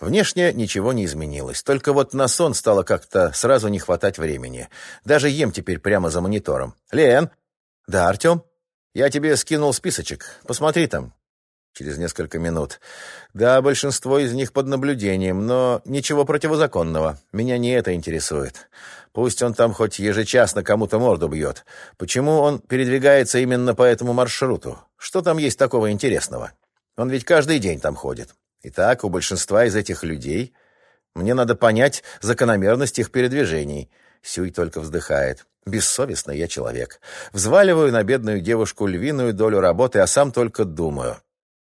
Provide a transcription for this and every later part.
Внешне ничего не изменилось, только вот на сон стало как-то сразу не хватать времени. Даже ем теперь прямо за монитором. «Лен!» «Да, Артем?» «Я тебе скинул списочек. Посмотри там». Через несколько минут. «Да, большинство из них под наблюдением, но ничего противозаконного. Меня не это интересует. Пусть он там хоть ежечасно кому-то морду бьет. Почему он передвигается именно по этому маршруту? Что там есть такого интересного? Он ведь каждый день там ходит. Итак, у большинства из этих людей мне надо понять закономерность их передвижений. Сюй только вздыхает. Бессовестный я человек. Взваливаю на бедную девушку львиную долю работы, а сам только думаю.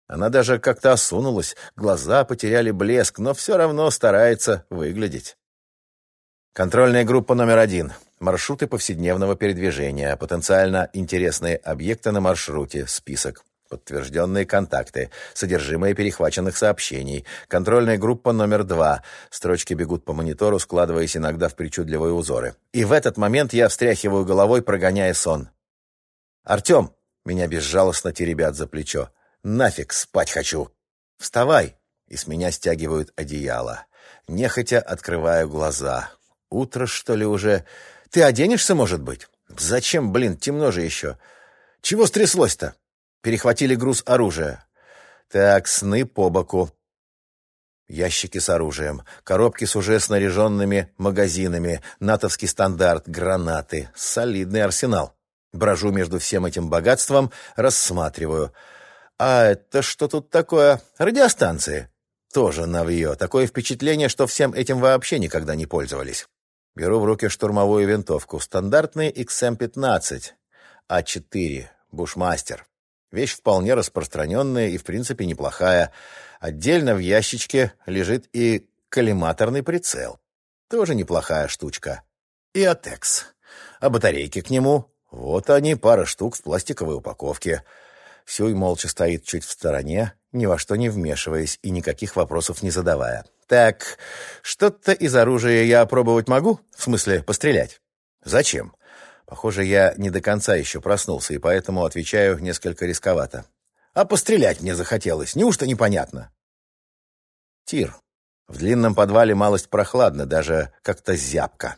Она даже как-то осунулась, глаза потеряли блеск, но все равно старается выглядеть. Контрольная группа номер один. Маршруты повседневного передвижения, потенциально интересные объекты на маршруте, список подтвержденные контакты, содержимое перехваченных сообщений, контрольная группа номер два. Строчки бегут по монитору, складываясь иногда в причудливые узоры. И в этот момент я встряхиваю головой, прогоняя сон. «Артем!» — меня безжалостно теребят за плечо. «Нафиг, спать хочу!» «Вставай!» — и с меня стягивают одеяло. Нехотя открываю глаза. «Утро, что ли, уже? Ты оденешься, может быть?» «Зачем, блин, темно же еще!» «Чего стряслось-то?» Перехватили груз оружия. Так, сны по боку. Ящики с оружием, коробки с уже снаряженными магазинами, натовский стандарт, гранаты. Солидный арсенал. Брожу между всем этим богатством, рассматриваю. А это что тут такое? Радиостанции. Тоже навье. Такое впечатление, что всем этим вообще никогда не пользовались. Беру в руки штурмовую винтовку. Стандартный XM-15. А4. Бушмастер. Вещь вполне распространенная и, в принципе, неплохая. Отдельно в ящичке лежит и коллиматорный прицел. Тоже неплохая штучка. И Атекс. А батарейки к нему? Вот они, пара штук в пластиковой упаковке. Сюй молча стоит чуть в стороне, ни во что не вмешиваясь и никаких вопросов не задавая. «Так, что-то из оружия я опробовать могу? В смысле, пострелять?» «Зачем?» Похоже, я не до конца еще проснулся, и поэтому отвечаю несколько рисковато. А пострелять мне захотелось, неужто непонятно? Тир. В длинном подвале малость прохладно, даже как-то зябко.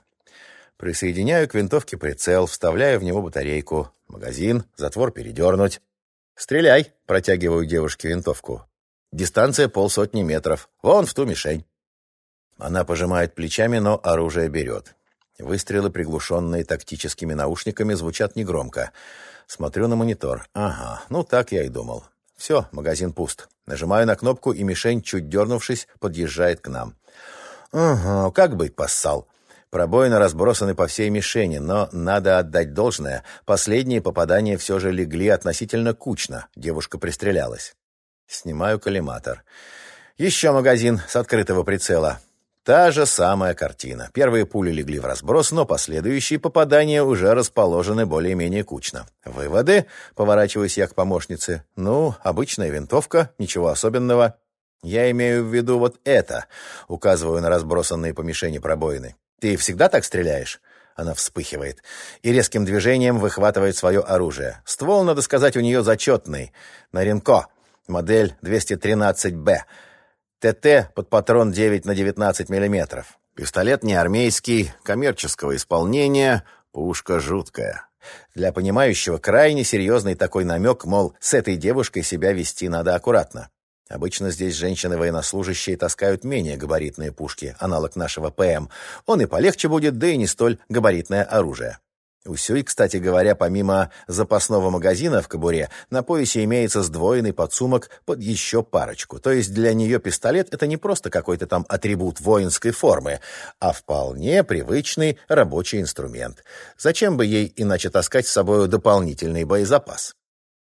Присоединяю к винтовке прицел, вставляю в него батарейку. Магазин, затвор передернуть. «Стреляй!» — протягиваю девушке винтовку. Дистанция полсотни метров. Вон в ту мишень. Она пожимает плечами, но оружие берет. Выстрелы, приглушенные тактическими наушниками, звучат негромко. Смотрю на монитор. Ага, ну так я и думал. Все, магазин пуст. Нажимаю на кнопку, и мишень, чуть дернувшись, подъезжает к нам. Ага, как быть, поссал. Пробоины разбросаны по всей мишени, но надо отдать должное. Последние попадания все же легли относительно кучно. Девушка пристрелялась. Снимаю коллиматор. Еще магазин с открытого прицела. Та же самая картина. Первые пули легли в разброс, но последующие попадания уже расположены более-менее кучно. Выводы? Поворачиваюсь я к помощнице. Ну, обычная винтовка, ничего особенного. Я имею в виду вот это. Указываю на разбросанные по мишени пробоины. Ты всегда так стреляешь? Она вспыхивает и резким движением выхватывает свое оружие. Ствол, надо сказать, у нее зачетный. Наренко. Модель 213Б. ТТ под патрон 9 на 19 миллиметров. Пистолет не армейский, коммерческого исполнения, пушка жуткая. Для понимающего крайне серьезный такой намек, мол, с этой девушкой себя вести надо аккуратно. Обычно здесь женщины-военнослужащие таскают менее габаритные пушки, аналог нашего ПМ. Он и полегче будет, да и не столь габаритное оружие. У Сюй, кстати говоря, помимо запасного магазина в кобуре, на поясе имеется сдвоенный подсумок под еще парочку. То есть для нее пистолет — это не просто какой-то там атрибут воинской формы, а вполне привычный рабочий инструмент. Зачем бы ей иначе таскать с собой дополнительный боезапас?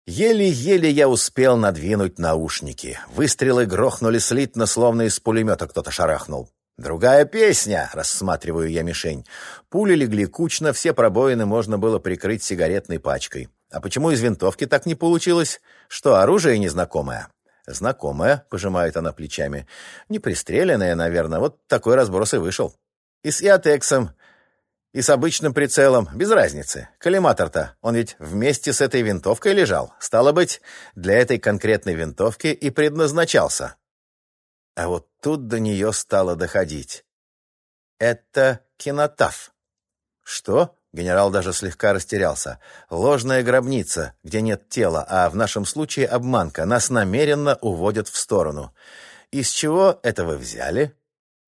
Еле-еле я успел надвинуть наушники. Выстрелы грохнули слитно, словно из пулемета кто-то шарахнул. «Другая песня!» — рассматриваю я мишень. Пули легли кучно, все пробоины можно было прикрыть сигаретной пачкой. А почему из винтовки так не получилось? Что, оружие незнакомое? Знакомое, пожимает она плечами. Не пристреленное, наверное, вот такой разброс и вышел. И с иотексом, и с обычным прицелом, без разницы. Коллиматор-то, он ведь вместе с этой винтовкой лежал. Стало быть, для этой конкретной винтовки и предназначался. А вот тут до нее стало доходить. «Это кинотаф». «Что?» Генерал даже слегка растерялся. «Ложная гробница, где нет тела, а в нашем случае обманка. Нас намеренно уводят в сторону. Из чего это вы взяли?»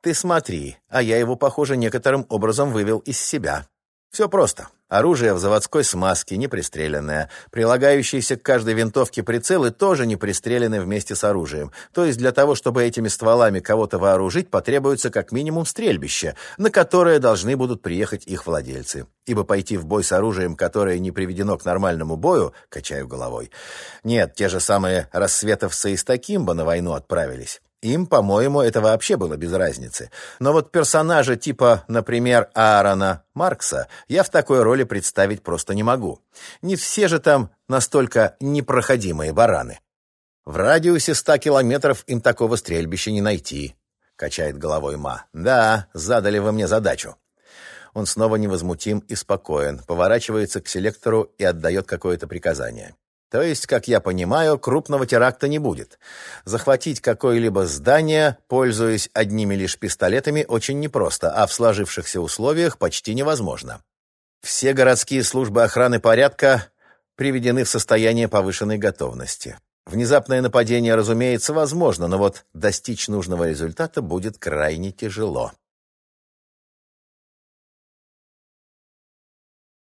«Ты смотри, а я его, похоже, некоторым образом вывел из себя». Все просто. Оружие в заводской смазке, не пристреленное. Прилагающиеся к каждой винтовке прицелы тоже не пристрелены вместе с оружием. То есть для того, чтобы этими стволами кого-то вооружить, потребуется как минимум стрельбище, на которое должны будут приехать их владельцы. Ибо пойти в бой с оружием, которое не приведено к нормальному бою, качаю головой. Нет, те же самые рассветовцы из Такимба на войну отправились. Им, по-моему, это вообще было без разницы. Но вот персонажа типа, например, Аарона Маркса я в такой роли представить просто не могу. Не все же там настолько непроходимые бараны. В радиусе ста километров им такого стрельбища не найти, качает головой Ма. Да, задали вы мне задачу. Он снова невозмутим и спокоен, поворачивается к селектору и отдает какое-то приказание. То есть, как я понимаю, крупного теракта не будет. Захватить какое-либо здание, пользуясь одними лишь пистолетами, очень непросто, а в сложившихся условиях почти невозможно. Все городские службы охраны порядка приведены в состояние повышенной готовности. Внезапное нападение, разумеется, возможно, но вот достичь нужного результата будет крайне тяжело.